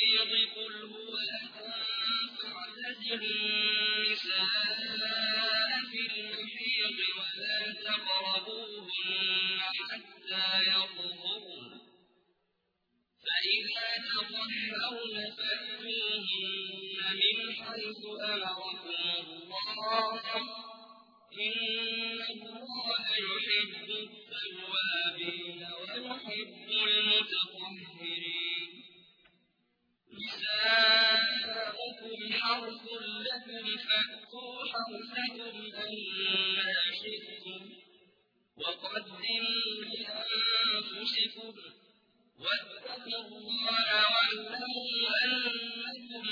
المحيض قل هو فاعتزلوا النساء في المحيض ولا تقربوهن حتى يطهرن. فإذا تطهرن فأتوهن من حيث أمركم الله. إن الله يحب التوابين ويحب المتطهرين. حرثكم أنا شئتم وقدموا لأنفسكم واتقوا الله واعلموا أنكم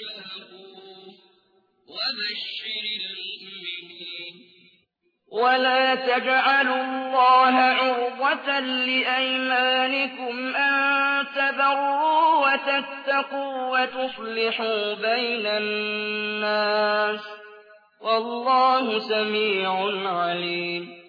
ملاقوه وبشر المؤمنين ولا تجعلوا الله عرضة لأيمانكم أن تبروا وتتقوا وتصلحوا بين الناس والله سميع عليم.